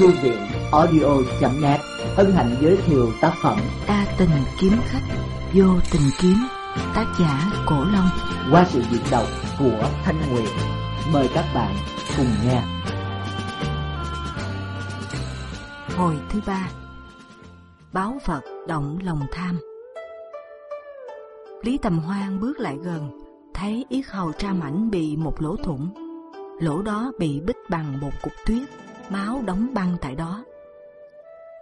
Thư viện audio.net hân hạnh giới thiệu tác phẩm Đa tình kiếm khách, vô tình kiếm, tác giả Cổ Long. qua sự diễn đọc của Thanh Nguyệt. Mời các bạn cùng nghe. Hồi thứ ba Báo vật động lòng tham Lý Tầm Hoan bước lại gần, thấy yết hầu tra mảnh bị một lỗ thủng. Lỗ đó bị bích bằng một cục tuyết, máu đóng băng tại đó.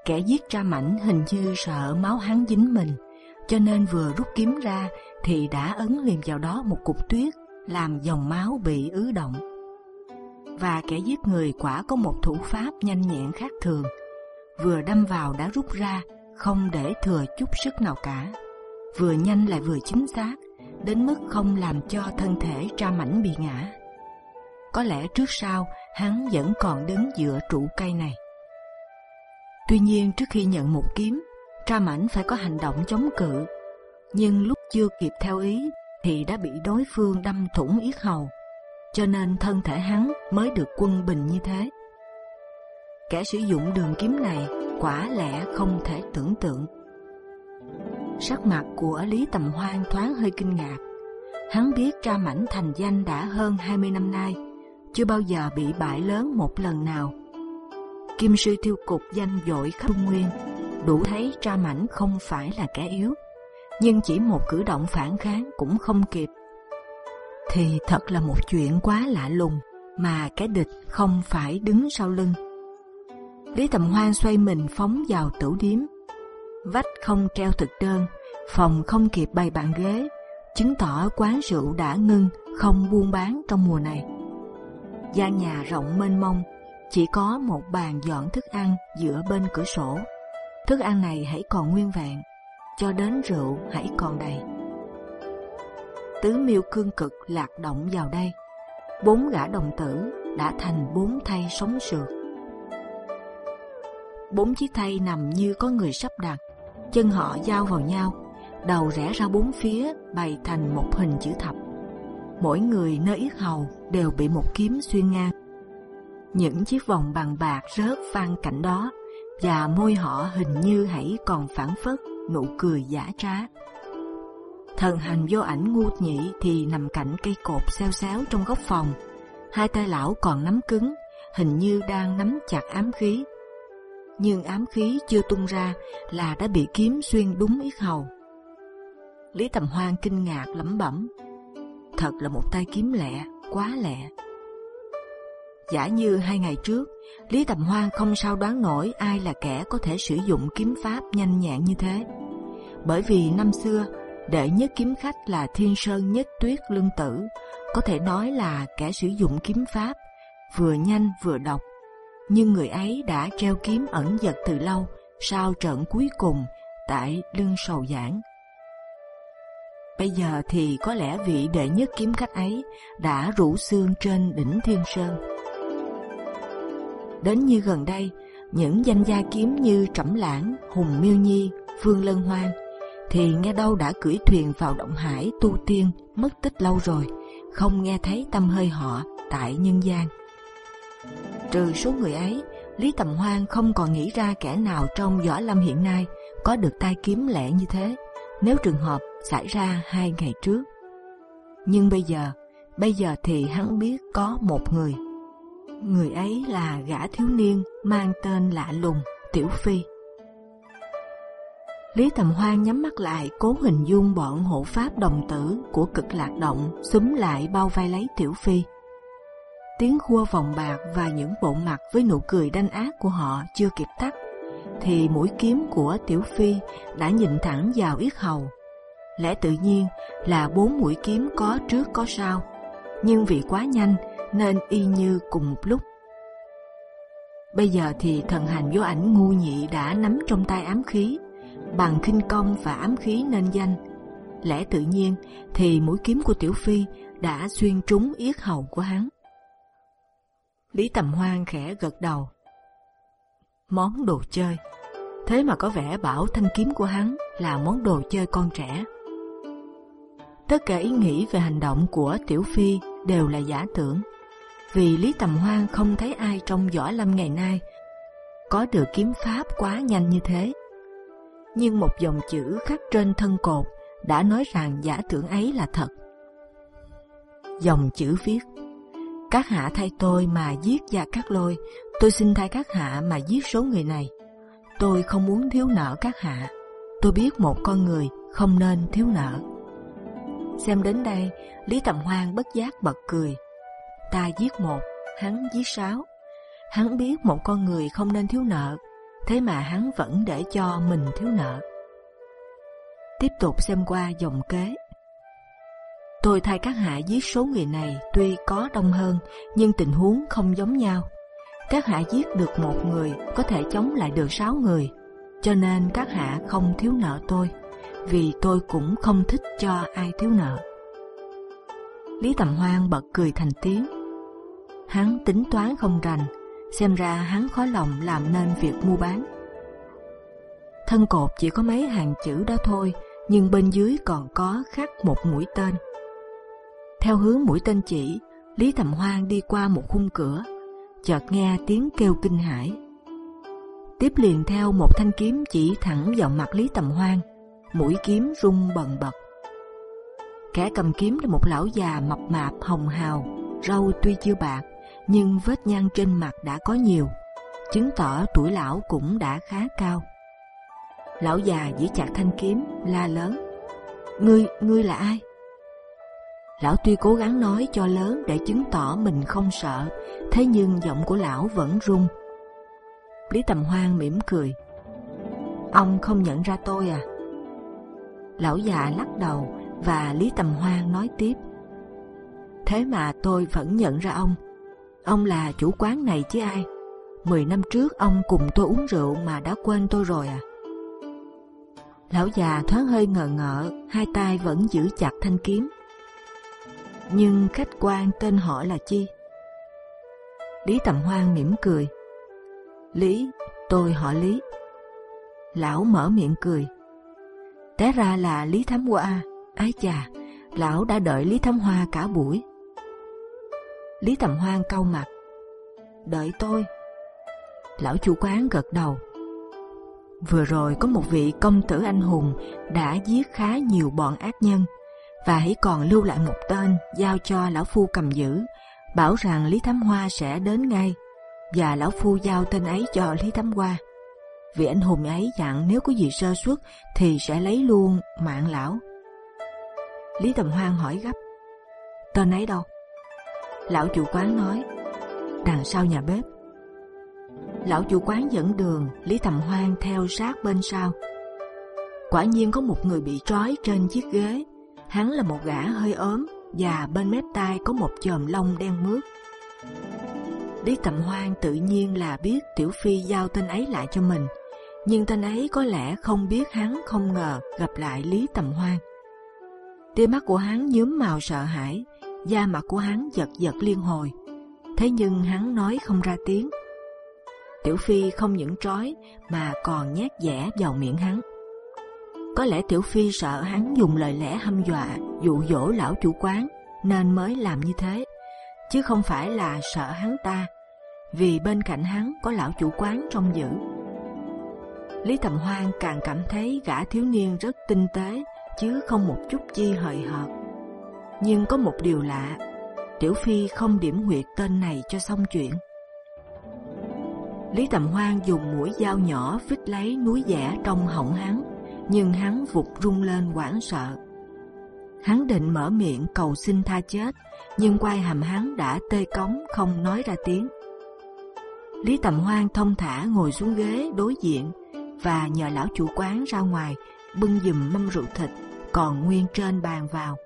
Kẻ giết tra mảnh hình như sợ máu hắn dính mình, cho nên vừa rút kiếm ra thì đã ấn liền vào đó một cục tuyết, làm dòng máu bị ứ động. Và kẻ giết người quả có một thủ pháp nhanh nhẹn khác thường, vừa đâm vào đã rút ra, không để thừa chút sức nào cả, vừa nhanh lại vừa chính xác, đến mức không làm cho thân thể tra mảnh bị ngã. Có lẽ trước sau hắn vẫn còn đứng dựa trụ cây này. Tuy nhiên trước khi nhận một kiếm, tra mảnh phải có hành động chống cự, nhưng lúc chưa kịp theo ý thì đã bị đối phương đâm thủng yết hầu, cho nên thân thể hắn mới được quân bình như thế. Kẻ sử dụng đường kiếm này quả lẽ không thể tưởng tượng. Sắc mặt của Lý Tầm Hoan thoáng hơi kinh ngạc. Hắn biết tra mảnh thành danh đã hơn 20 năm nay, chưa bao giờ bị bại lớn một lần nào. Kim sư tiêu cục danh dội khắp Trung Nguyên, đủ thấy tra mảnh không phải là kẻ yếu, nhưng chỉ một cử động phản kháng cũng không kịp. Thì thật là một chuyện quá lạ lùng mà kẻ địch không phải đứng sau lưng. Lý Tầm Hoan xoay mình phóng vào tửu điếm. Vách không treo thực đơn, phòng không kịp bày bàn ghế, chứng tỏ quán rượu đã ngưng, không buôn bán trong mùa này gian nhà rộng mênh mông, chỉ có một bàn dọn thức ăn giữa bên cửa sổ. Thức ăn này hãy còn nguyên vẹn, cho đến rượu hãy còn đầy. Tứ miêu cương cực lạc động vào đây, bốn gã đồng tử đã thành bốn thay sống sượt. Bốn chiếc thay nằm như có người sắp đặt, chân họ giao vào nhau, đầu rẽ ra bốn phía bày thành một hình chữ thập. Mỗi người nơi yết hầu đều bị một kiếm xuyên ngang. Những chiếc vòng bằng bạc rớt vang cạnh đó và môi họ hình như hãy còn phản phất nụ cười giả trá. Thần hành vô ảnh ngu nhị thì nằm cạnh cây cột xeo xéo trong góc phòng. Hai tay lão còn nắm cứng, hình như đang nắm chặt ám khí. Nhưng ám khí chưa tung ra là đã bị kiếm xuyên đúng yết hầu. Lý Tầm Hoan kinh ngạc lẩm bẩm, thật là một tay kiếm lẹ, quá lẹ. Giả như hai ngày trước, Lý Tầm Hoan không sao đoán nổi ai là kẻ có thể sử dụng kiếm pháp nhanh nhẹn như thế. Bởi vì năm xưa, đệ nhất kiếm khách là Thiên Sơn Nhất Tuyết Lương Tử, có thể nói là kẻ sử dụng kiếm pháp vừa nhanh vừa độc. Nhưng người ấy đã treo kiếm ẩn giật từ lâu sau trận cuối cùng tại Lương sầu giảng. Bây giờ thì có lẽ vị đệ nhất kiếm khách ấy đã rủ xương trên đỉnh Thiên Sơn. Đến như gần đây, những danh gia kiếm như Trẩm Lãng, Hùng Miêu Nhi, Phương Lân Hoan thì nghe đâu đã cưỡi thuyền vào động hải tu tiên mất tích lâu rồi, không nghe thấy tâm hơi họ tại nhân gian. Trừ số người ấy, Lý Tầm Hoan không còn nghĩ ra kẻ nào trong võ lâm hiện nay có được tay kiếm lẻ như thế. Nếu trường hợp xảy ra hai ngày trước, nhưng bây giờ, bây giờ thì hắn biết có một người. Người ấy là gã thiếu niên mang tên lạ lùng Tiểu Phi. Lý Tầm Hoan nhắm mắt lại, cố hình dung bọn hộ pháp đồng tử của cực lạc động xúm lại bao vây lấy Tiểu Phi. Tiếng khua vòng bạc và những bộ mặt với nụ cười đanh ác của họ chưa kịp tắt, thì mũi kiếm của Tiểu Phi đã nhìn thẳng vào yết hầu. Lẽ tự nhiên là bốn mũi kiếm có trước có sau, nhưng vì quá nhanh nên y như cùng một lúc. Bây giờ thì thần hành vô ảnh ngu nhị đã nắm trong tay ám khí, bằng khinh công và ám khí nên danh. Lẽ tự nhiên thì mũi kiếm của Tiểu Phi đã xuyên trúng yết hầu của hắn. Lý Tầm Hoan khẽ gật đầu. Món đồ chơi. Thế mà có vẻ bảo thanh kiếm của hắn là món đồ chơi con trẻ. Tất cả ý nghĩ về hành động của Tiểu Phi đều là giả tưởng, vì Lý Tầm Hoan không thấy ai trong võ lâm ngày nay có được kiếm pháp quá nhanh như thế. Nhưng một dòng chữ khắc trên thân cột đã nói rằng giả tưởng ấy là thật. Dòng chữ viết: Các hạ thay tôi mà giết gia cát lôi, tôi xin thay các hạ mà giết số người này. Tôi không muốn thiếu nợ các hạ. Tôi biết một con người không nên thiếu nợ. Xem đến đây, Lý Tầm Hoan bất giác bật cười. Ta giết một, hắn giết sáu. Hắn biết một con người không nên thiếu nợ, thế mà hắn vẫn để cho mình thiếu nợ. Tiếp tục xem qua dòng kế. Tôi thay các hạ giết số người này tuy có đông hơn, nhưng tình huống không giống nhau. Các hạ giết được một người có thể chống lại được sáu người, cho nên các hạ không thiếu nợ tôi, vì tôi cũng không thích cho ai thiếu nợ. Lý Tầm Hoan bật cười thành tiếng. Hắn tính toán không rành, xem ra hắn khó lòng làm nên việc mua bán. Thân cột chỉ có mấy hàng chữ đó thôi, nhưng bên dưới còn có khắc một mũi tên. Theo hướng mũi tên chỉ, Lý Tầm Hoan đi qua một khung cửa, chợt nghe tiếng kêu kinh hãi. Tiếp liền theo một thanh kiếm chỉ thẳng vào mặt Lý Tầm Hoan, mũi kiếm rung bần bật. Kẻ cầm kiếm là một lão già mập mạp hồng hào, râu tuy chưa bạc, nhưng vết nhăn trên mặt đã có nhiều, chứng tỏ tuổi lão cũng đã khá cao. Lão già giữ chặt thanh kiếm, la lớn: "Ngươi, ngươi là ai?" Lão tuy cố gắng nói cho lớn để chứng tỏ mình không sợ, thế nhưng giọng của lão vẫn run. Lý Tầm Hoan mỉm cười. Ông không nhận ra tôi à? Lão già lắc đầu và Lý Tầm Hoan nói tiếp. Thế mà tôi vẫn nhận ra ông. Ông là chủ quán này chứ ai? Mười năm trước ông cùng tôi uống rượu mà đã quên tôi rồi à? Lão già thoáng hơi ngờ ngợ, hai tay vẫn giữ chặt thanh kiếm. Nhưng khách quan tên họ là chi? Lý Tầm Hoan mỉm cười. Lý, tôi họ Lý. Lão mở miệng cười. Té ra là Lý Thám Hoa. Ái chà, lão đã đợi Lý Thám Hoa cả buổi. Lý Tầm Hoan cau mặt. Đợi tôi. Lão chủ quán gật đầu. Vừa rồi có một vị công tử anh hùng đã giết khá nhiều bọn ác nhân và hãy còn lưu lại một tên giao cho lão phu cầm giữ, bảo rằng Lý Thám Hoa sẽ đến ngay và lão phu giao tên ấy cho Lý Thám Hoa vì anh hùng ấy dặn nếu có gì sơ suất thì sẽ lấy luôn mạng lão. Lý Tầm Hoan hỏi gấp, tên ấy đâu? Lão chủ quán nói, đằng sau nhà bếp. Lão chủ quán dẫn đường, Lý Tầm Hoan theo sát bên sau. Quả nhiên có một người bị trói trên chiếc ghế. Hắn là một gã hơi ốm và bên mép tai có một chòm lông đen mướt. Lý Tầm Hoan tự nhiên là biết Tiểu Phi giao tên ấy lại cho mình, nhưng tên ấy có lẽ không biết hắn không ngờ gặp lại Lý Tầm Hoan. Tia mắt của hắn nhuốm màu sợ hãi, da mặt của hắn giật giật liên hồi. Thế nhưng hắn nói không ra tiếng. Tiểu Phi không những trói mà còn nhét dẻ vào miệng hắn. Có lẽ Tiểu Phi sợ hắn dùng lời lẽ hăm dọa, dụ dỗ lão chủ quán nên mới làm như thế, chứ không phải là sợ hắn ta, vì bên cạnh hắn có lão chủ quán trông giữ. Lý Tầm Hoan càng cảm thấy gã thiếu niên rất tinh tế, chứ không một chút chi hời hợt. Nhưng có một điều lạ, Tiểu Phi không điểm huyệt tên này cho xong chuyện. Lý Tầm Hoan dùng mũi dao nhỏ vít lấy núi giả trong họng hắn, nhưng hắn vụt rung lên hoảng sợ. Hắn định mở miệng cầu xin tha chết, nhưng quai hàm hắn đã tê cống không nói ra tiếng. Lý Tầm Hoan thông thả ngồi xuống ghế đối diện và nhờ lão chủ quán ra ngoài bưng dùm mâm rượu thịt còn nguyên trên bàn vào,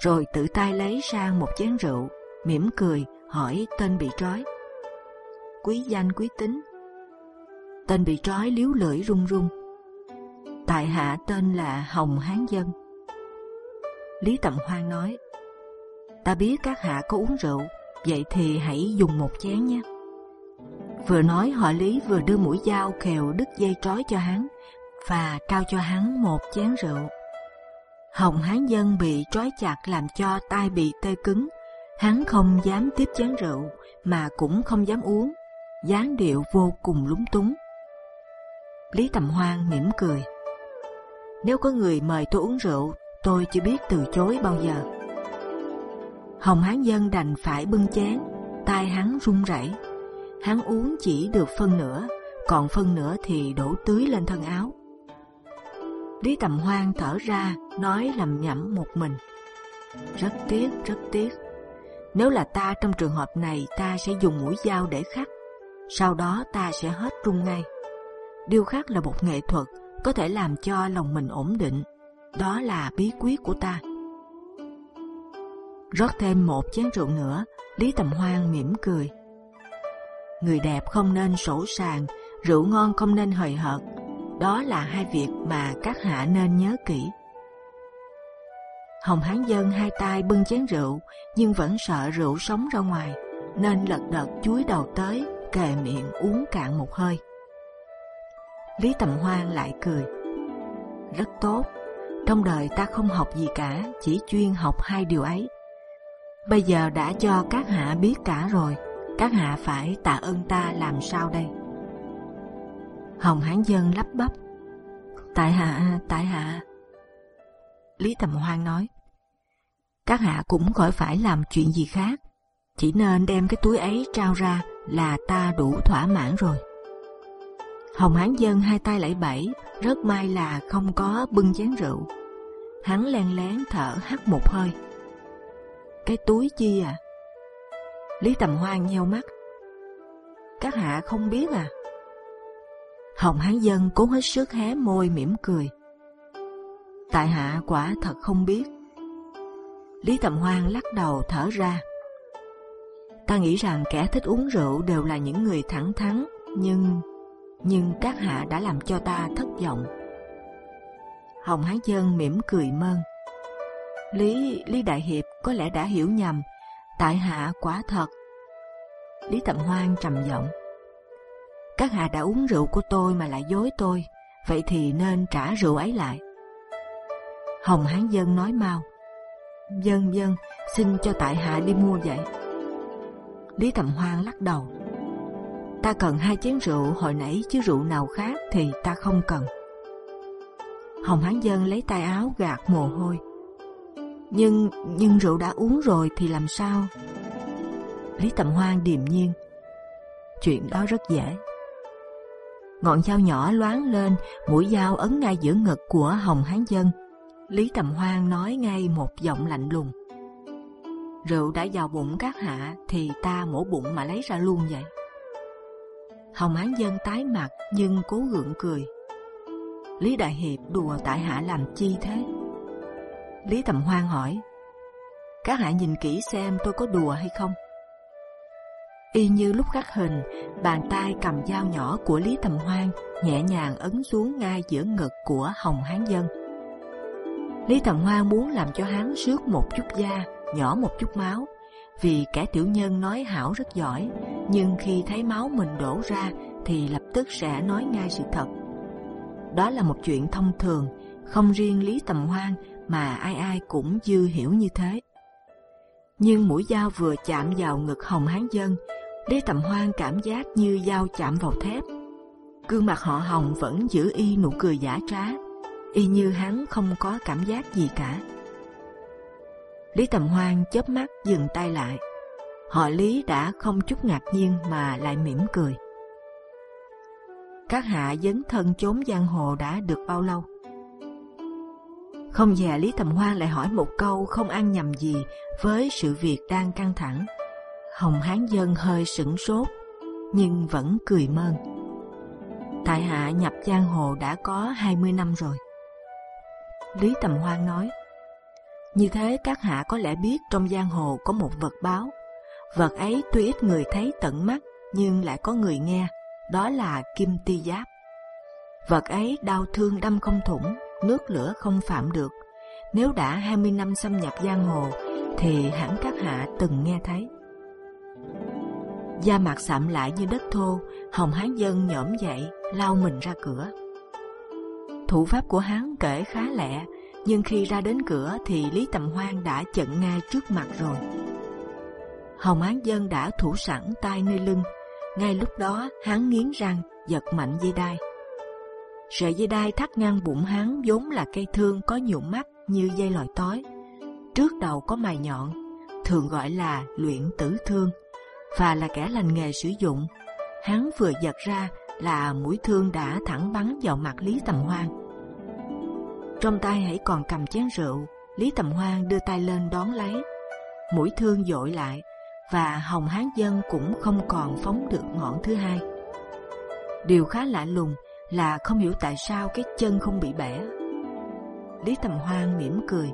rồi tự tay lấy sang một chén rượu, mỉm cười hỏi tên bị trói. Quý danh quý tính. Tên bị trói liếu lưỡi run run. Tại hạ tên là Hồng Hán Dân. Lý Tầm Hoan nói: Ta biết các hạ có uống rượu, vậy thì hãy dùng một chén nhé. Vừa nói họ Lý vừa đưa mũi dao khều đứt dây trói cho hắn và trao cho hắn một chén rượu. Hồng Hán Dân bị trói chặt làm cho tai bị tê cứng, hắn không dám tiếp chén rượu mà cũng không dám uống, dáng điệu vô cùng lúng túng. Lý Tầm Hoan mỉm cười. Nếu có người mời tôi uống rượu, tôi chưa biết từ chối bao giờ. Hồng Hán Dân đành phải bưng chén, tai hắn run rẩy. Hắn uống chỉ được phân nửa, còn phân nửa thì đổ tưới lên thân áo. Lý Tầm Hoan thở ra, nói lầm nhẩm một mình. Rất tiếc, rất tiếc. Nếu là ta trong trường hợp này, ta sẽ dùng mũi dao để khắc. Sau đó ta sẽ hết run ngay. Điêu khắc là một nghệ thuật có thể làm cho lòng mình ổn định. Đó là bí quyết của ta. Rót thêm một chén rượu nữa, Lý Tầm Hoan mỉm cười. Người đẹp không nên sổ sàng, rượu ngon không nên hời hợt. Đó là hai việc mà các hạ nên nhớ kỹ. Hồng Hán Dân hai tay bưng chén rượu, nhưng vẫn sợ rượu sống ra ngoài, nên lật đật chuối đầu tới, kề miệng uống cạn một hơi. Lý Tầm Hoan lại cười. Rất tốt, trong đời ta không học gì cả, chỉ chuyên học hai điều ấy. Bây giờ đã cho các hạ biết cả rồi, các hạ phải tạ ơn ta làm sao đây? Hồng Hán Dân lắp bắp. Tại hạ, tại hạ. Lý Tầm Hoan nói. Các hạ cũng khỏi phải làm chuyện gì khác, chỉ nên đem cái túi ấy trao ra là ta đủ thỏa mãn rồi. Hồng Hán Dân hai tay lẫy bẫy, rất may là không có bưng chén rượu. Hắn len lén thở hắt một hơi. Cái túi chi à? Lý Tầm Hoan nheo mắt. Các hạ không biết à? Hồng Hán Dân cố hết sức hé môi mỉm cười. Tại hạ quả thật không biết. Lý Tầm Hoan lắc đầu thở ra. Ta nghĩ rằng kẻ thích uống rượu đều là những người thẳng thắn, nhưng nhưng các hạ đã làm cho ta thất vọng. Hồng Hán Dân mỉm cười mơn. Lý Lý Đại Hiệp có lẽ đã hiểu nhầm, tại hạ quả thật. Lý Tầm Hoan trầm giọng. Các hạ đã uống rượu của tôi mà lại dối tôi, vậy thì nên trả rượu ấy lại. Hồng Hán Dân nói mau. Dân dân, xin cho tại hạ đi mua vậy. Lý Tầm Hoan lắc đầu. Ta cần hai chén rượu hồi nãy chứ rượu nào khác thì ta không cần. Hồng Hán Dân lấy tay áo gạt mồ hôi. Nhưng nhưng rượu đã uống rồi thì làm sao? Lý Tầm Hoan điềm nhiên. Chuyện đó rất dễ. Ngọn dao nhỏ loáng lên, mũi dao ấn ngay giữa ngực của Hồng Hán Dân. Lý Tầm Hoan nói ngay một giọng lạnh lùng. Rượu đã vào bụng các hạ thì ta mổ bụng mà lấy ra luôn vậy. Hồng Hán Dân tái mặt nhưng cố gượng cười. Lý Đại Hiệp đùa tại hạ làm chi thế? Lý Tầm Hoan hỏi. Các hạ nhìn kỹ xem tôi có đùa hay không? Y như lúc khắc hình, bàn tay cầm dao nhỏ của Lý Tầm Hoan nhẹ nhàng ấn xuống ngay giữa ngực của Hồng Hán Dân. Lý Tầm Hoan muốn làm cho hắn sướt một chút da, nhỏ một chút máu, vì kẻ tiểu nhân nói hảo rất giỏi, nhưng khi thấy máu mình đổ ra thì lập tức sẽ nói ngay sự thật. Đó là một chuyện thông thường, không riêng Lý Tầm Hoan mà ai ai cũng dư hiểu như thế. Nhưng mũi dao vừa chạm vào ngực Hồng Hán Dân, Lý Tầm Hoan cảm giác như dao chạm vào thép. Gương mặt họ Hồng vẫn giữ y nụ cười giả trá, y như hắn không có cảm giác gì cả. Lý Tầm Hoan chớp mắt dừng tay lại. Họ Lý đã không chút ngạc nhiên mà lại mỉm cười. Các hạ dấn thân trốn giang hồ đã được bao lâu? Không dè Lý Tầm Hoan lại hỏi một câu không ăn nhầm gì với sự việc đang căng thẳng. Hồng Hán Dân hơi sững sốt, nhưng vẫn cười mơn. Tại hạ nhập giang hồ đã có 20 năm rồi. Lý Tầm Hoan nói, như thế các hạ có lẽ biết trong giang hồ có một vật báo. Vật ấy tuy ít người thấy tận mắt, nhưng lại có người nghe. Đó là kim ti giáp. Vật ấy đau thương đâm không thủng, nước lửa không phạm được. Nếu đã 20 năm xâm nhập giang hồ, thì hẳn các hạ từng nghe thấy. Da mặt sạm lại như đất thô, Hồng Hán Dân nhổm dậy, lao mình ra cửa. Thủ pháp của hắn kể khá lẹ, nhưng khi ra đến cửa thì Lý Tầm Hoan đã chận ngay trước mặt rồi. Hồng Án Dân đã thủ sẵn tay nơi lưng, ngay lúc đó hắn nghiến răng, giật mạnh dây đai. Sợi dây đai thắt ngang bụng hắn vốn là cây thương có nhiều mắt như dây lòi tói. Trước đầu có mài nhọn, thường gọi là luyện tử thương, và là kẻ lành nghề sử dụng. Hắn vừa giật ra là mũi thương đã thẳng bắn vào mặt Lý Tầm Hoan. Trong tay hãy còn cầm chén rượu, Lý Tầm Hoan đưa tay lên đón lấy. Mũi thương dội lại và Hồng Hán Dân cũng không còn phóng được ngọn thứ hai. Điều khá lạ lùng là không hiểu tại sao cái chân không bị bẻ. Lý Tầm Hoan mỉm cười.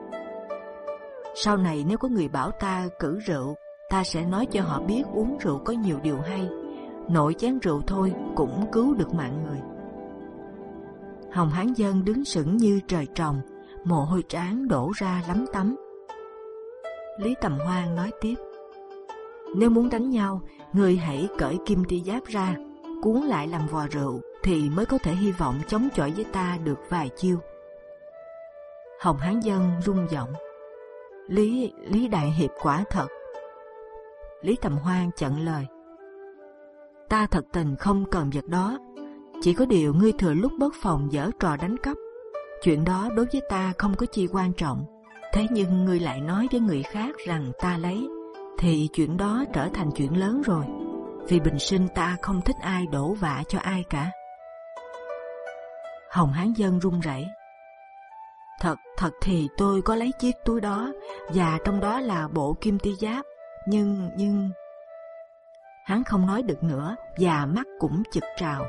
Sau này nếu có người bảo ta cử rượu, ta sẽ nói cho họ biết uống rượu có nhiều điều hay. Nội chén rượu thôi cũng cứu được mạng người. Hồng Hán Dân đứng sững như trời trồng, mồ hôi trán đổ ra lắm tắm. Lý Tầm Hoan nói tiếp: Nếu muốn đánh nhau, người hãy cởi kim ti giáp ra, cuốn lại làm vò rượu, thì mới có thể hy vọng chống chọi với ta được vài chiêu. Hồng Hán Dân rung giọng. Lý Lý Đại Hiệp quả thật. Lý Tầm Hoan chặn lời. Ta thật tình không cần vật đó, chỉ có điều ngươi thừa lúc bất phòng dở trò đánh cắp. Chuyện đó đối với ta không có chi quan trọng. Thế nhưng ngươi lại nói với người khác rằng ta lấy, thì chuyện đó trở thành chuyện lớn rồi. Vì bình sinh ta không thích ai đổ vạ cho ai cả. Hồng Hán Dân run rẩy. Thật, thật thì tôi có lấy chiếc túi đó và trong đó là bộ kim ti giáp. Nhưng, nhưng... Hắn không nói được nữa và mắt cũng chực trào.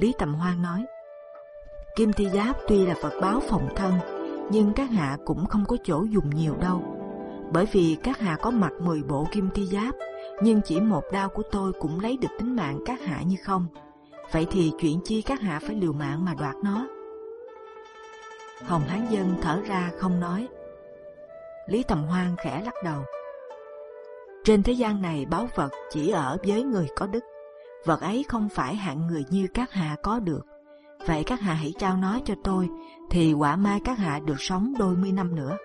Lý Tầm Hoan nói, Kim ti giáp tuy là vật báo phòng thân, nhưng các hạ cũng không có chỗ dùng nhiều đâu. Bởi vì các hạ có mặc 10 bộ kim ti giáp, nhưng chỉ một đao của tôi cũng lấy được tính mạng các hạ như không. Vậy thì chuyện chi các hạ phải liều mạng mà đoạt nó? Hồng Hán Dân thở ra không nói. Lý Tầm Hoan khẽ lắc đầu. Trên thế gian này báu vật chỉ ở với người có đức. Vật ấy không phải hạng người như các hạ có được. Vậy các hạ hãy trao nó cho tôi, thì quả mai các hạ được sống đôi mươi năm nữa.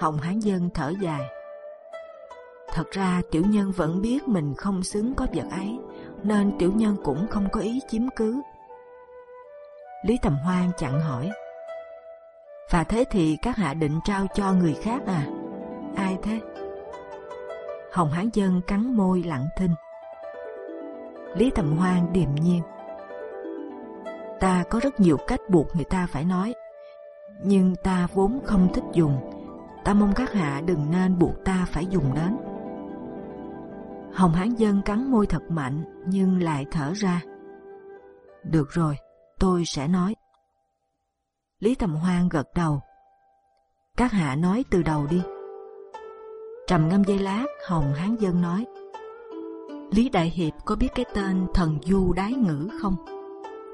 Hồng Hán Dân thở dài. Thật ra tiểu nhân vẫn biết mình không xứng có vật ấy, nên tiểu nhân cũng không có ý chiếm cứ. Lý Tầm Hoan chặn hỏi. Và thế thì các hạ định trao cho người khác à? Ai thế? Hồng Hán Dân cắn môi lặng thinh. Lý Tầm Hoan điềm nhiên. Ta có rất nhiều cách buộc người ta phải nói, nhưng ta vốn không thích dùng. Ta mong các hạ đừng nên buộc ta phải dùng đến. Hồng Hán Dân cắn môi thật mạnh nhưng lại thở ra. Được rồi, tôi sẽ nói. Lý Tầm Hoan gật đầu. Các hạ nói từ đầu đi. Trầm ngâm giây lát, Hồng Hán Dân nói. Lý Đại Hiệp có biết cái tên thần du đái ngữ không?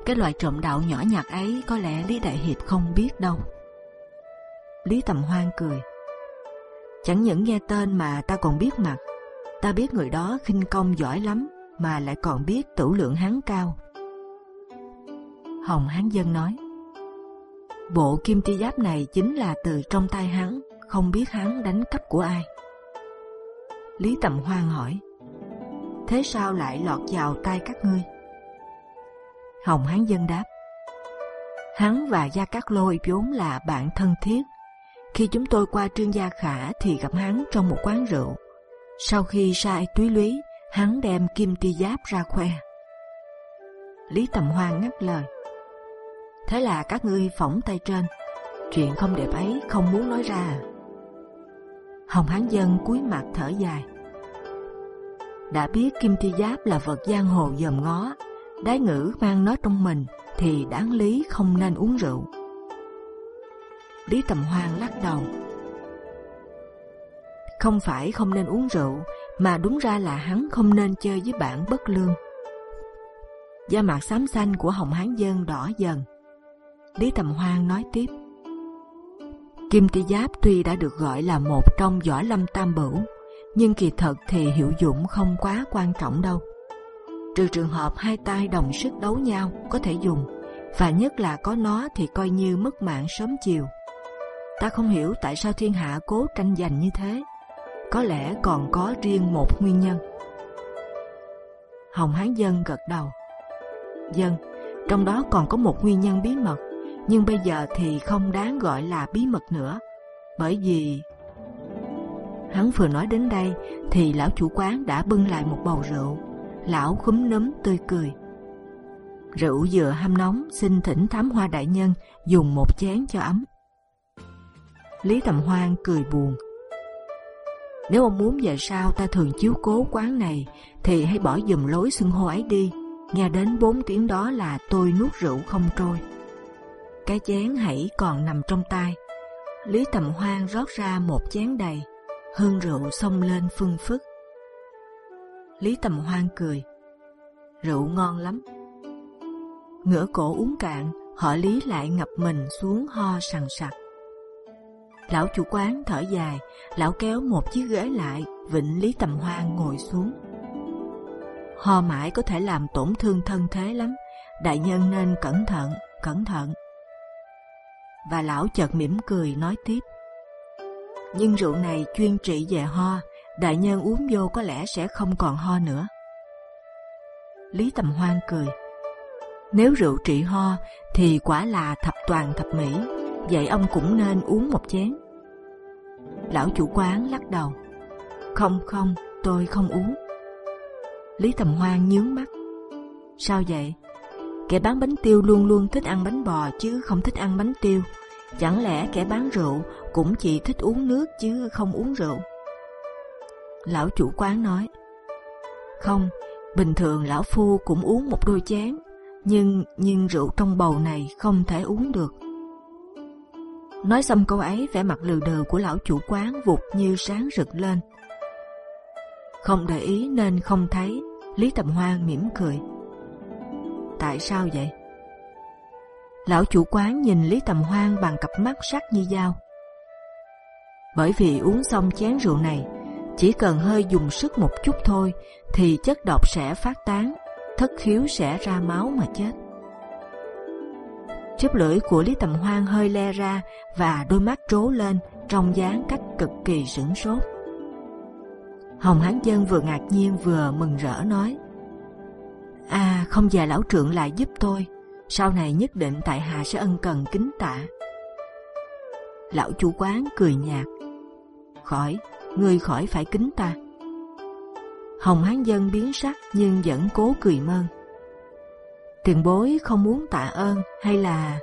Cái loại trộm đạo nhỏ nhặt ấy có lẽ Lý Đại Hiệp không biết đâu. Lý Tầm Hoan cười. Chẳng những nghe tên mà ta còn biết mặt. Ta biết người đó khinh công giỏi lắm, mà lại còn biết tử lượng hắn cao. Hồng Hán Dân nói. Bộ kim ti giáp này chính là từ trong tay hắn, không biết hắn đánh cắp của ai. Lý Tầm Hoan hỏi thế sao lại lọt vào tay các ngươi? Hồng Hán Dân đáp, hắn và Gia Cát Lôi vốn là bạn thân thiết. Khi chúng tôi qua Trương Gia Khả thì gặp hắn trong một quán rượu. Sau khi sai túy lý, hắn đem kim ti giáp ra khoe. Lý Tầm Hoan ngắt lời. Thế là các ngươi phỏng tay trên, chuyện không đẹp ấy không muốn nói ra. Hồng Hán Dân cúi mặt thở dài đã biết kim ti giáp là vật giang hồ dòm ngó, đái ngữ mang nó trong mình thì đáng lý không nên uống rượu. Lý Tầm Hoan lắc đầu. Không phải không nên uống rượu, mà đúng ra là hắn không nên chơi với bạn bất lương. Da mặt xám xanh của Hồng Hán Dân đỏ dần. Lý Tầm Hoan nói tiếp. Kim Ti Giáp tuy đã được gọi là một trong võ lâm tam bửu, nhưng kỳ thật thì hiệu dụng không quá quan trọng đâu. Trừ trường hợp hai tay đồng sức đấu nhau có thể dùng, và nhất là có nó thì coi như mất mạng sớm chiều. Ta không hiểu tại sao thiên hạ cố tranh giành như thế. Có lẽ còn có riêng một nguyên nhân. Hồng Hán Dân gật đầu. Dân, Trong đó còn có một nguyên nhân bí mật, nhưng bây giờ thì không đáng gọi là bí mật nữa, bởi vì hắn vừa nói đến đây thì lão chủ quán đã bưng lại một bầu rượu. Lão khúm núm tươi cười. Rượu dừa hâm nóng, xin thỉnh thám hoa đại nhân dùng một chén cho ấm. Lý Tầm Hoan cười buồn. Nếu ông muốn về sau ta thường chiếu cố quán này, thì hãy bỏ dùm lối xưng hô ấy đi. Nghe đến bốn tiếng đó là tôi nuốt rượu không trôi. Cái chén hãy còn nằm trong tay. Lý Tầm Hoan rót ra một chén đầy, hương rượu xông lên phương phức. Lý Tầm Hoan cười, rượu ngon lắm. Ngửa cổ uống cạn, họ Lý lại ngập mình xuống ho sằng sặc. Lão chủ quán thở dài, lão kéo một chiếc ghế lại, vịnh Lý Tầm Hoan ngồi xuống. Ho mãi có thể làm tổn thương thân thế lắm, đại nhân nên cẩn thận, cẩn thận. Và lão chợt mỉm cười nói tiếp. Nhưng rượu này chuyên trị về ho, đại nhân uống vô có lẽ sẽ không còn ho nữa. Lý Tầm Hoan cười. Nếu rượu trị ho thì quả là thập toàn thập mỹ, vậy ông cũng nên uống một chén. Lão chủ quán lắc đầu. Không không, tôi không uống. Lý Tầm Hoan nhướng mắt. Sao vậy? Kẻ bán bánh tiêu luôn luôn thích ăn bánh bò chứ không thích ăn bánh tiêu. Chẳng lẽ kẻ bán rượu cũng chỉ thích uống nước chứ không uống rượu? Lão chủ quán nói. Không, bình thường lão phu cũng uống một đôi chén, nhưng nhưng rượu trong bầu này không thể uống được. Nói xong câu ấy, vẻ mặt lừ đừ của lão chủ quán vụt như sáng rực lên. Không để ý nên không thấy. Lý Tầm Hoan mỉm cười. Tại sao vậy? Lão chủ quán nhìn Lý Tầm Hoan bằng cặp mắt sắc như dao. Bởi vì uống xong chén rượu này, chỉ cần hơi dùng sức một chút thôi, thì chất độc sẽ phát tán, thất khiếu sẽ ra máu mà chết. Chớp lưỡi của Lý Tầm Hoan hơi le ra và đôi mắt trố lên trong dáng cách cực kỳ sửng sốt. Hồng Hán Dân vừa ngạc nhiên vừa mừng rỡ nói: À, không già lão trưởng lại giúp tôi, sau này nhất định tại hạ sẽ ân cần kính tạ. Lão chủ quán cười nhạt: Khỏi, ngươi khỏi phải kính ta. Hồng Hán Dân biến sắc nhưng vẫn cố cười mơn. Tiền bối không muốn tạ ơn hay là?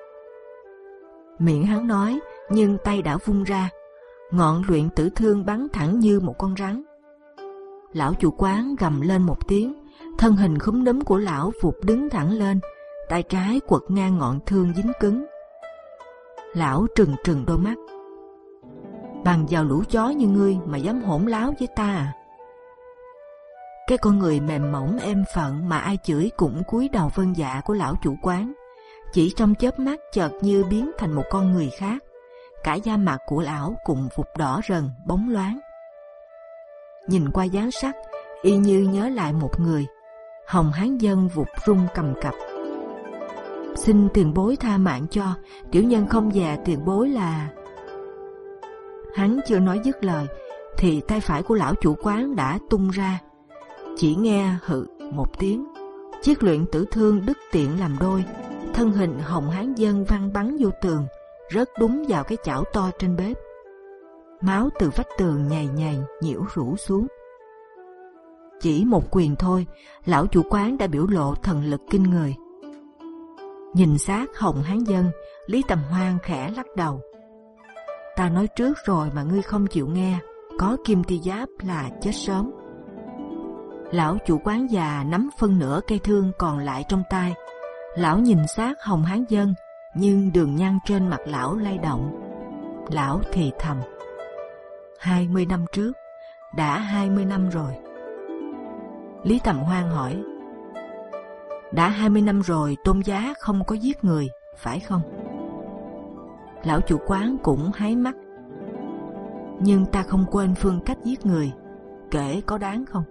Miệng hắn nói, nhưng tay đã vung ra. Ngọn luyện tử thương bắn thẳng như một con rắn. Lão chủ quán gầm lên một tiếng, thân hình khúm núm của lão vụt đứng thẳng lên, tay trái quật ngang ngọn thương dính cứng. Lão trừng trừng đôi mắt. Bằng vào lũ chó như ngươi mà dám hỗn láo với ta à? Cái con người mềm mỏng êm phận mà ai chửi cũng cúi đầu vân dạ của lão chủ quán, chỉ trong chớp mắt chợt như biến thành một con người khác. Cả da mặt của lão cùng phục đỏ rần, bóng loáng. Nhìn qua dáng sắc, y như nhớ lại một người. Hồng Hán Dân vụt rung cầm cập. Xin tiền bối tha mạng cho, tiểu nhân không già tiền bối là... Hắn chưa nói dứt lời, thì tay phải của lão chủ quán đã tung ra, chỉ nghe hự một tiếng, chiếc luyện tử thương đứt tiện làm đôi, thân hình hồng hán dân văng bắn vô tường, rớt đúng vào cái chảo to trên bếp. Máu từ vách tường nhầy nhầy nhiễu rũ xuống. Chỉ một quyền thôi, lão chủ quán đã biểu lộ thần lực kinh người. Nhìn xác hồng hán dân, Lý Tầm Hoan khẽ lắc đầu. Ta nói trước rồi mà ngươi không chịu nghe, có kim ti giáp là chết sớm. Lão chủ quán già nắm phân nửa cây thương còn lại trong tay. Lão nhìn sát Hồng Hán Dân, nhưng đường nhăn trên mặt lão lay động. Lão thì thầm. hai mươi năm trước, đã hai mươi năm rồi. Lý Tầm Hoan hỏi. Đã hai mươi năm rồi tôn giá không có giết người, phải không? Lão chủ quán cũng hái mắt. Nhưng ta không quên phương cách giết người, kể có đáng không?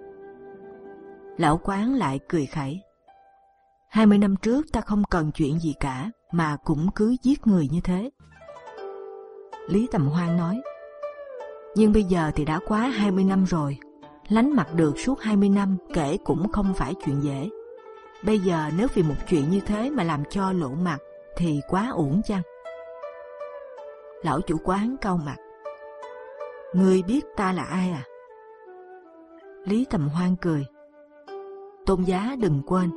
Lão quán lại cười khẩy. Hai mươi năm trước ta không cần chuyện gì cả, mà cũng cứ giết người như thế. Lý Tầm Hoan nói, nhưng bây giờ thì đã quá hai mươi năm rồi, lánh mặt được suốt hai mươi năm kể cũng không phải chuyện dễ. Bây giờ nếu vì một chuyện như thế mà làm cho lộ mặt thì quá uổng chăng? Lão chủ quán cau mặt. Ngươi biết ta là ai à? Lý Tầm Hoan cười. Tôn giá đừng quên,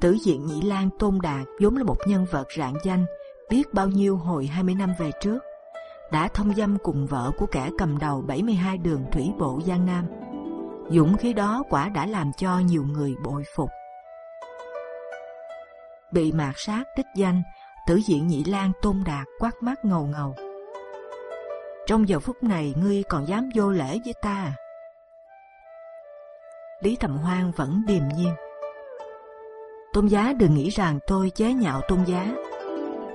tử diện Nhĩ Lan Tôn Đạt vốn là một nhân vật rạng danh, biết bao nhiêu hồi 20 năm về trước, đã thông dâm cùng vợ của kẻ cầm đầu 72 đường thủy bộ Giang Nam. Dũng khí đó quả đã làm cho nhiều người bội phục. Bị mạt sát đích danh, tử diện Nhĩ Lan Tôn Đạt quát mắt ngầu ngầu. Trong giờ phút này ngươi còn dám vô lễ với ta à? Lý thầm Hoan vẫn điềm nhiên. Tôn giá đừng nghĩ rằng tôi chế nhạo tôn giá.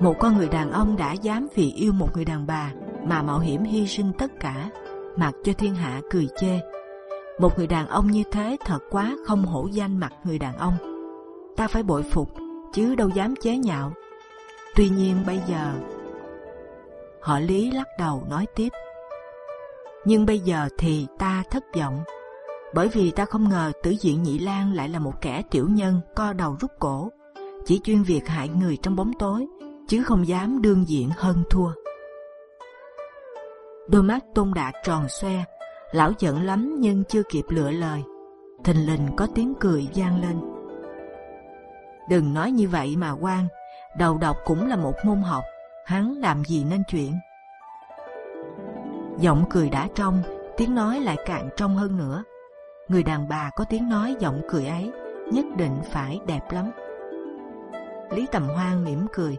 Một con người đàn ông đã dám vì yêu một người đàn bà mà mạo hiểm hy sinh tất cả, mặc cho thiên hạ cười chê. Một người đàn ông như thế thật quá không hổ danh mặt người đàn ông. Ta phải bội phục, chứ đâu dám chế nhạo. Tuy nhiên bây giờ, họ Lý lắc đầu nói tiếp. Nhưng bây giờ thì ta thất vọng bởi vì ta không ngờ tử diện nhị lan lại là một kẻ tiểu nhân co đầu rút cổ, chỉ chuyên việc hại người trong bóng tối, chứ không dám đương diện hơn thua. Đôi mắt tôn đạt tròn xoe, lão giận lắm nhưng chưa kịp lựa lời, thình lình có tiếng cười vang lên. Đừng nói như vậy mà quan, đầu độc cũng là một môn học, hắn làm gì nên chuyện. Giọng cười đã trong, tiếng nói lại càng trong hơn nữa người đàn bà có tiếng nói giọng cười ấy nhất định phải đẹp lắm. Lý Tầm Hoan mỉm cười.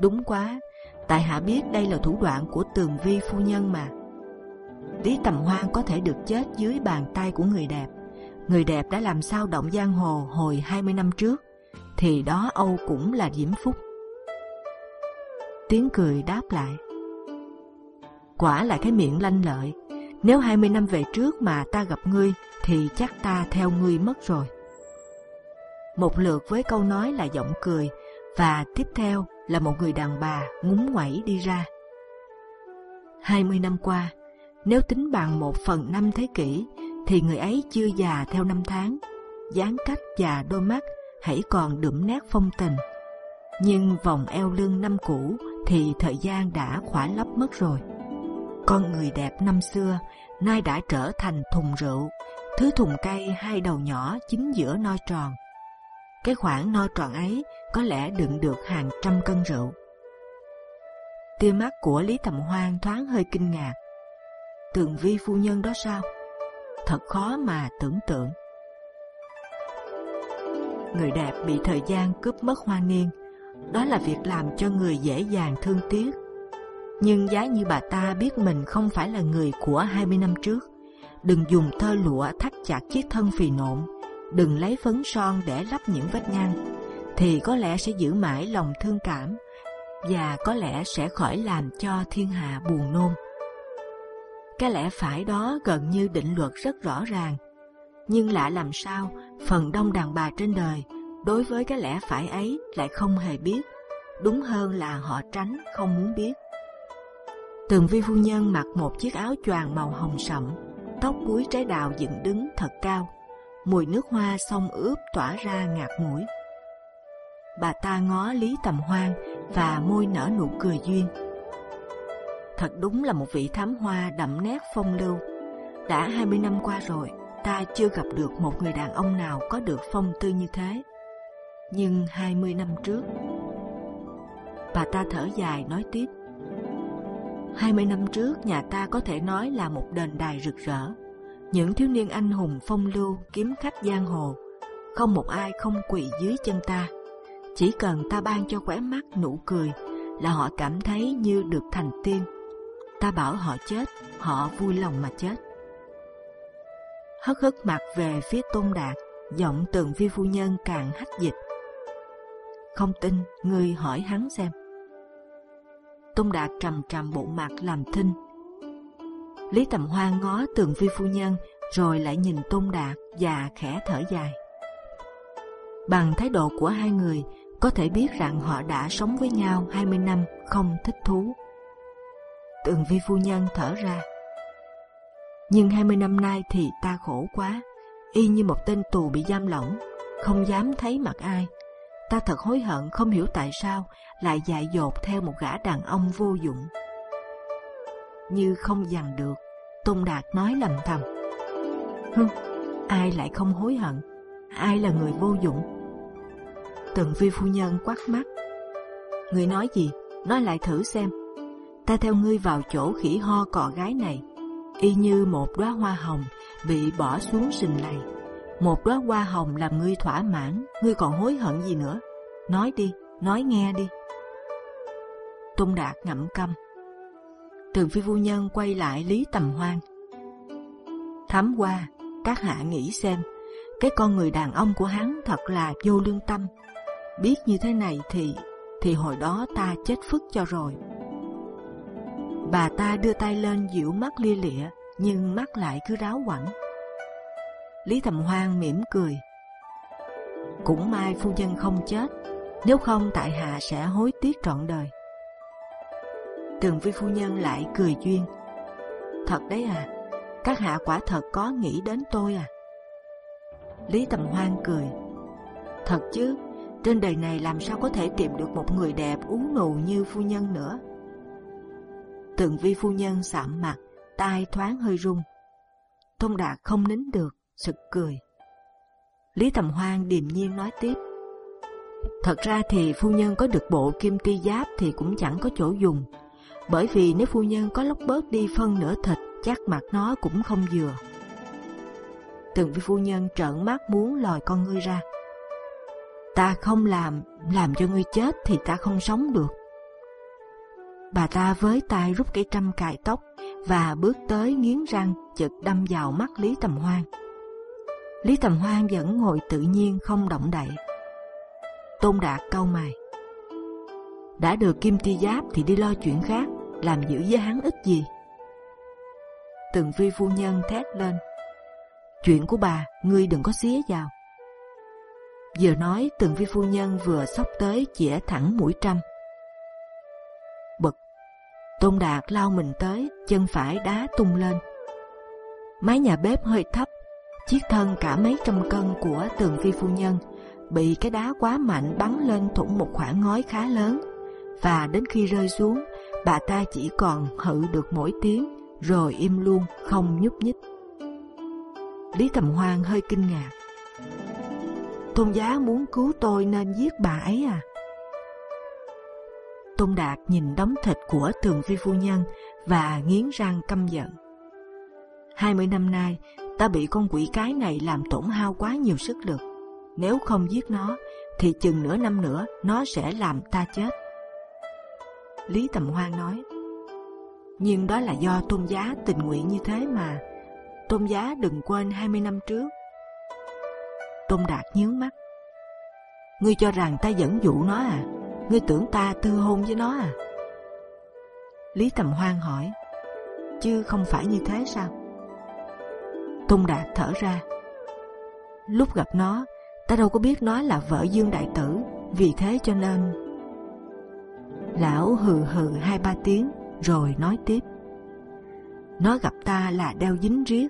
Đúng quá, tại hạ biết đây là thủ đoạn của Tường Vi phu nhân mà. Lý Tầm Hoan có thể được chết dưới bàn tay của người đẹp. Người đẹp đã làm sao động giang hồ hồi 20 năm trước, thì đó Âu cũng là diễm phúc. Tiếng cười đáp lại. Quả là cái miệng lanh lợi, nếu 20 năm về trước mà ta gặp ngươi, thì chắc ta theo ngươi mất rồi. Một lượt với câu nói là giọng cười, và tiếp theo là một người đàn bà ngúng ngoẩy đi ra. 20 năm qua, nếu tính bằng một phần năm thế kỷ, thì người ấy chưa già theo năm tháng, dáng cách và đôi mắt hãy còn đượm nét phong tình. Nhưng vòng eo lưng năm cũ thì thời gian đã khỏa lấp mất rồi. Con người đẹp năm xưa nay đã trở thành thùng rượu, thứ thùng cây hai đầu nhỏ chính giữa no tròn. Cái khoảng no tròn ấy có lẽ đựng được hàng trăm cân rượu. Tia mắt của Lý Tầm Hoan thoáng hơi kinh ngạc. Tường Vi phu nhân đó sao? Thật khó mà tưởng tượng. Người đẹp bị thời gian cướp mất hoa niên, đó là việc làm cho người dễ dàng thương tiếc nhưng giá như bà ta biết mình không phải là người của 20 năm trước, đừng dùng tơ lụa thắt chặt chiếc thân phì nộn, đừng lấy phấn son để lấp những vết nhăn, thì có lẽ sẽ giữ mãi lòng thương cảm và có lẽ sẽ khỏi làm cho thiên hạ buồn nôn. Cái lẽ phải đó gần như định luật rất rõ ràng, nhưng lạ làm sao phần đông đàn bà trên đời đối với cái lẽ phải ấy lại không hề biết, đúng hơn là họ tránh không muốn biết. Tường vi phu nhân mặc một chiếc áo choàng màu hồng sậm, tóc búi trái đào dựng đứng thật cao, mùi nước hoa xông ướp tỏa ra ngạt mũi. Bà ta ngó Lý Tầm Hoan và môi nở nụ cười duyên. Thật đúng là một vị thám hoa đậm nét phong lưu. Đã 20 năm qua rồi, ta chưa gặp được một người đàn ông nào có được phong tư như thế. Nhưng 20 năm trước, bà ta thở dài nói tiếp. 20 năm trước nhà ta có thể nói là một đền đài rực rỡ. Những thiếu niên anh hùng phong lưu kiếm khách giang hồ, không một ai không quỳ dưới chân ta. Chỉ cần ta ban cho khóe mắt nụ cười là họ cảm thấy như được thành tiên. Ta bảo họ chết, họ vui lòng mà chết. Hất hất mặt về phía tôn đạt, giọng tường vi phu nhân càng hách dịch. Không tin, người hỏi hắn xem. Tôn Đạt trầm trầm bộ mặt làm thinh. Lý Tầm Hoan ngó Tường Vi phu nhân, rồi lại nhìn Tôn Đạt và khẽ thở dài. Bằng thái độ của hai người, có thể biết rằng họ đã sống với nhau 20 năm không thích thú. Tường Vi phu nhân thở ra. Nhưng 20 năm nay thì ta khổ quá, y như một tên tù bị giam lỏng, không dám thấy mặt ai. Ta thật hối hận không hiểu tại sao lại dại dột theo một gã đàn ông vô dụng. Như không dằn được, Tôn Đạt nói lầm thầm. Hưng, ai lại không hối hận? Ai là người vô dụng? Tần vi phu nhân quát mắt. Người nói gì? Nói lại thử xem. Ta theo ngươi vào chỗ khỉ ho cò gái này, y như một đóa hoa hồng bị bỏ xuống sình lầy. Một đóa hoa hồng làm ngươi thỏa mãn, ngươi còn hối hận gì nữa? Nói đi, nói nghe đi. Tôn Đạt ngậm câm. thường phi phu nhân quay lại Lý Tầm Hoan. Thám qua, các hạ nghĩ xem, cái con người đàn ông của hắn thật là vô lương tâm. Biết như thế này thì thì hồi đó ta chết phức cho rồi. Bà ta đưa tay lên dịu mắt lia lịa, nhưng mắt lại cứ ráo quẩn. Lý tầm Hoan mỉm cười. Cũng may phu nhân không chết, nếu không tại hạ sẽ hối tiếc trọn đời. Tường vi phu nhân lại cười duyên. Thật đấy à, các hạ quả thật có nghĩ đến tôi à? Lý Tầm Hoan cười. Thật chứ, trên đời này làm sao có thể tìm được một người đẹp uống nụ như phu nhân nữa? Tường vi phu nhân sạm mặt, tai thoáng hơi rung. Tôn Đạt không nín được, sực cười. Lý Tầm Hoan điềm nhiên nói tiếp. Thật ra thì phu nhân có được bộ kim ti giáp thì cũng chẳng có chỗ dùng, bởi vì nếu phu nhân có lóc bớt đi phân nửa thịt, chắc mặt nó cũng không vừa. Từng vi phu nhân trợn mắt muốn lòi con ngươi ra. Ta không làm, làm cho ngươi chết thì ta không sống được. Bà ta với tay rút cây trăm cài tóc và bước tới nghiến răng chực đâm vào mắt Lý Tầm Hoan. Lý Tầm Hoan vẫn ngồi tự nhiên không động đậy. Tôn Đạt câu mày. Đã được kim ti giáp thì đi lo chuyện khác, làm giữ với hắn ít gì. Từng vi phu nhân thét lên. Chuyện của bà, ngươi đừng có xía vào. Vừa nói, từng vi phu nhân vừa xốc tới chĩa thẳng mũi trăm. Bực, Tôn Đạt lao mình tới, chân phải đá tung lên. Mái nhà bếp hơi thấp, chiếc thân cả mấy trăm cân của tường vi phu nhân bị cái đá quá mạnh bắn lên thủng một khoảng ngói khá lớn và đến khi rơi xuống, bà ta chỉ còn hự được mỗi tiếng, rồi im luôn, không nhúc nhích. Lý Tầm Hoan hơi kinh ngạc. Tôn giá muốn cứu tôi nên giết bà ấy à? Tôn Đạt nhìn đống thịt của Tường Vi phu nhân và nghiến răng căm giận. Hai mươi năm nay, ta bị con quỷ cái này làm tổn hao quá nhiều sức lực. Nếu không giết nó, thì chừng nửa năm nữa nó sẽ làm ta chết. Lý Tầm Hoan nói. Nhưng đó là do tôn giá tình nguyện như thế mà. Tôn giá đừng quên 20 năm trước. Tôn Đạt nhướng mắt. Ngươi cho rằng ta dẫn dụ nó à? Ngươi tưởng ta tư hôn với nó à? Lý Tầm Hoan hỏi. Chứ không phải như thế sao? Tôn Đạt thở ra. Lúc gặp nó, ta đâu có biết nó là vợ Dương Đại Tử, vì thế cho nên Lão hừ hừ hai ba tiếng rồi nói tiếp. Nó gặp ta là đeo dính riết,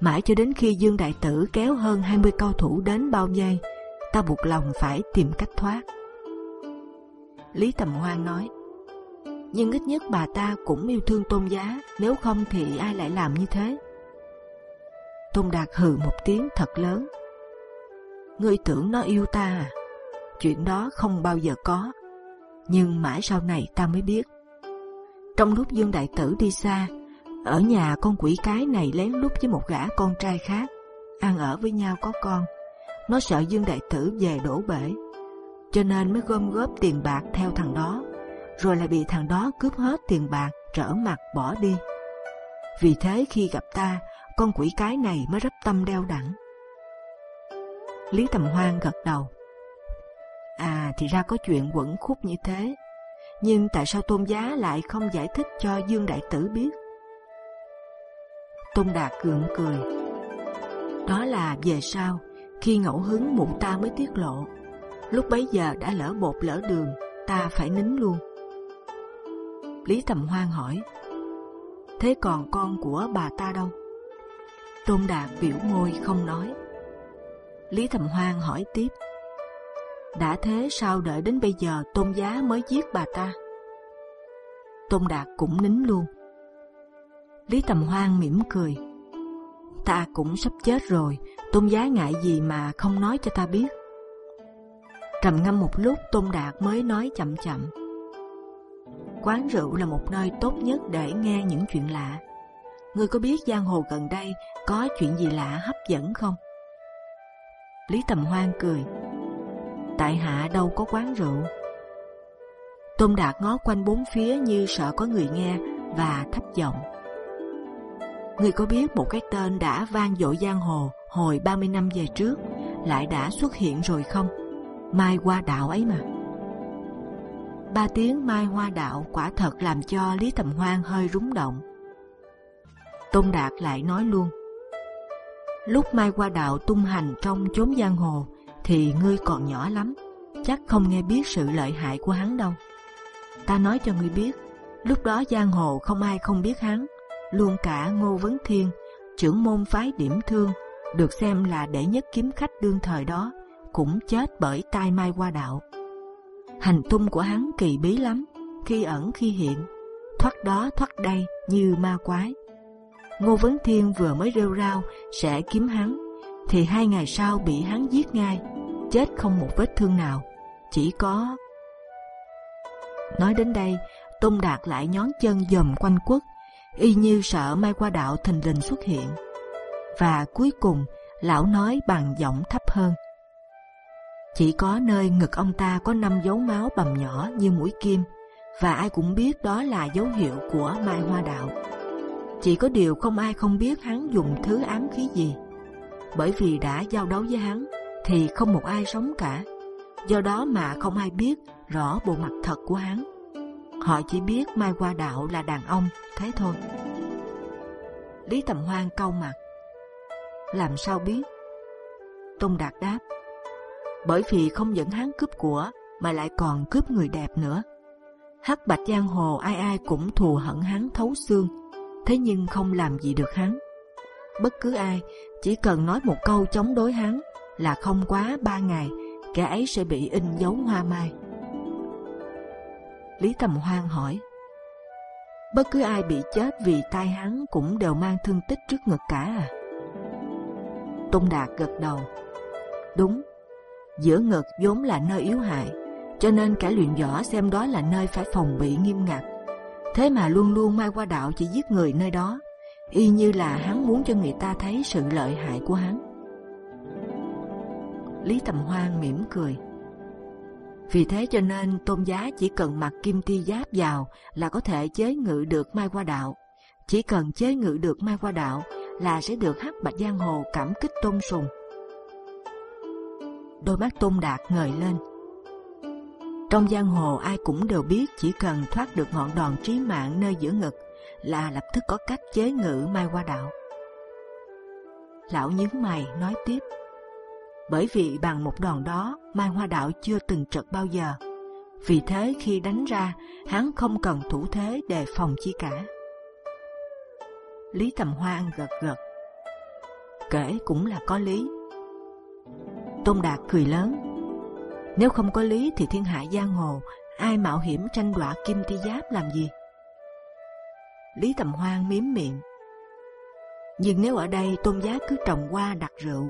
mãi cho đến khi Dương Đại Tử kéo hơn 20 cao thủ đến bao vây, ta buộc lòng phải tìm cách thoát. Lý Tầm Hoan nói, nhưng ít nhất bà ta cũng yêu thương tôn giá, nếu không thì ai lại làm như thế? Tôn Đạt hừ một tiếng thật lớn. Ngươi tưởng nó yêu ta à? Chuyện đó không bao giờ có nhưng mãi sau này ta mới biết. Trong lúc Dương Đại Tử đi xa, ở nhà con quỷ cái này lén lút với một gã con trai khác, ăn ở với nhau có con. Nó sợ Dương Đại Tử về đổ bể, cho nên mới gom góp tiền bạc theo thằng đó, rồi lại bị thằng đó cướp hết tiền bạc, trở mặt bỏ đi. Vì thế khi gặp ta, con quỷ cái này mới rất tâm đeo đẳng. Lý Tầm Hoan gật đầu. À thì ra có chuyện quẩn khúc như thế. Nhưng tại sao Tôn Giá lại không giải thích cho Dương Đại Tử biết? Tôn Đạt gượng cười. Đó là về sau, khi ngẫu hứng mụ ta mới tiết lộ. Lúc bấy giờ đã lỡ bột lỡ đường, ta phải nín luôn. Lý Tầm Hoan hỏi, thế còn con của bà ta đâu? Tôn Đạt biểu môi không nói. Lý Tầm Hoan hỏi tiếp, đã thế sao đợi đến bây giờ Tôn Giá mới giết bà ta? Tôn Đạt cũng nín luôn. Lý Tầm Hoan mỉm cười. Ta cũng sắp chết rồi, Tôn Giá ngại gì mà không nói cho ta biết. Trầm ngâm một lúc Tôn Đạt mới nói chậm chậm. Quán rượu là một nơi tốt nhất để nghe những chuyện lạ. Ngươi có biết giang hồ gần đây có chuyện gì lạ hấp dẫn không? Lý Tầm Hoan cười. Tại hạ đâu có quán rượu. Tôn Đạt ngó quanh bốn phía như sợ có người nghe và thấp giọng. người có biết một cái tên đã vang dội giang hồ hồi 30 năm về trước lại đã xuất hiện rồi không? Mai Hoa Đạo ấy mà. Ba tiếng Mai Hoa Đạo quả thật làm cho Lý Tầm Hoan hơi rúng động. Tôn Đạt lại nói luôn. Lúc Mai Hoa Đạo tung hành trong chốn giang hồ thì ngươi còn nhỏ lắm, chắc không nghe biết sự lợi hại của hắn đâu. Ta nói cho ngươi biết, lúc đó giang hồ không ai không biết hắn, luôn cả Ngô Vấn Thiên, trưởng môn phái điểm thương, được xem là đệ nhất kiếm khách đương thời đó, cũng chết bởi tai Mai qua Đạo. Hành tung của hắn kỳ bí lắm, khi ẩn khi hiện, thoát đó thoát đây như ma quái. Ngô Vấn Thiên vừa mới rêu rao sẽ kiếm hắn, thì hai ngày sau bị hắn giết ngay, chết không một vết thương nào, chỉ có. Nói đến đây, Tôn Đạt lại nhón chân dòm quanh quất, y như sợ Mai Qua Đạo thình lình xuất hiện. Và cuối cùng, lão nói bằng giọng thấp hơn. Chỉ có nơi ngực ông ta có năm dấu máu bầm nhỏ như mũi kim, và ai cũng biết đó là dấu hiệu của Mai Hoa Đạo. Chỉ có điều không ai không biết hắn dùng thứ ám khí gì, bởi vì đã giao đấu với hắn thì không một ai sống cả. Do đó mà không ai biết rõ bộ mặt thật của hắn. Họ chỉ biết Mai Hoa Đạo là đàn ông, thế thôi. Lý Tầm Hoan cau mặt. Làm sao biết? Tôn Đạt đáp bởi vì không những hắn cướp của mà lại còn cướp người đẹp nữa. Hắc bạch giang hồ ai ai cũng thù hận hắn thấu xương, thế nhưng không làm gì được hắn. Bất cứ ai chỉ cần nói một câu chống đối hắn là không quá ba ngày, kẻ ấy sẽ bị in dấu hoa mai. Lý Tầm Hoan hỏi: Bất cứ ai bị chết vì tai hắn cũng đều mang thương tích trước ngực cả à? Tôn Đạt gật đầu. Đúng, giữa ngực vốn là nơi yếu hại, cho nên cả luyện võ xem đó là nơi phải phòng bị nghiêm ngặt. Thế mà luôn luôn mai qua đạo chỉ giết người nơi đó, y như là hắn muốn cho người ta thấy sự lợi hại của hắn. Lý Tầm Hoan mỉm cười. Vì thế cho nên tôn giá chỉ cần mặc kim ti giáp vào là có thể chế ngự được mai qua đạo. Chỉ cần chế ngự được mai qua đạo là sẽ được hắc bạch giang hồ cảm kích tôn sùng đôi mắt tôn đạt ngời lên. Trong giang hồ ai cũng đều biết chỉ cần thoát được ngọn đòn trí mạng nơi giữa ngực là lập tức có cách chế ngự mai hoa đạo. Lão nhướng mày, nói tiếp. Bởi vì bằng một đòn đó, mai hoa đạo chưa từng trật bao giờ. Vì thế khi đánh ra, hắn không cần thủ thế đề phòng chi cả. Lý Tầm Hoan gật gật. Kể cũng là có lý. Tôn Đạt cười lớn. Nếu không có lý thì thiên hạ giang hồ, ai mạo hiểm tranh đoạt kim ti giáp làm gì? Lý Tầm Hoan miếm miệng. Nhưng nếu ở đây tôn giá cứ trồng hoa đặt rượu,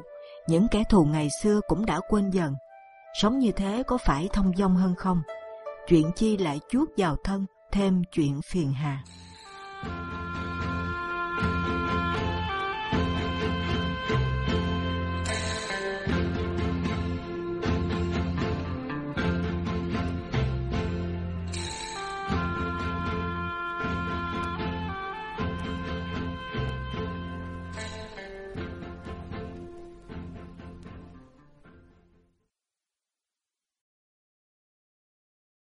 những kẻ thù ngày xưa cũng đã quên dần. Sống như thế có phải thông dong hơn không? Chuyện chi lại chuốt vào thân, thêm chuyện phiền hà.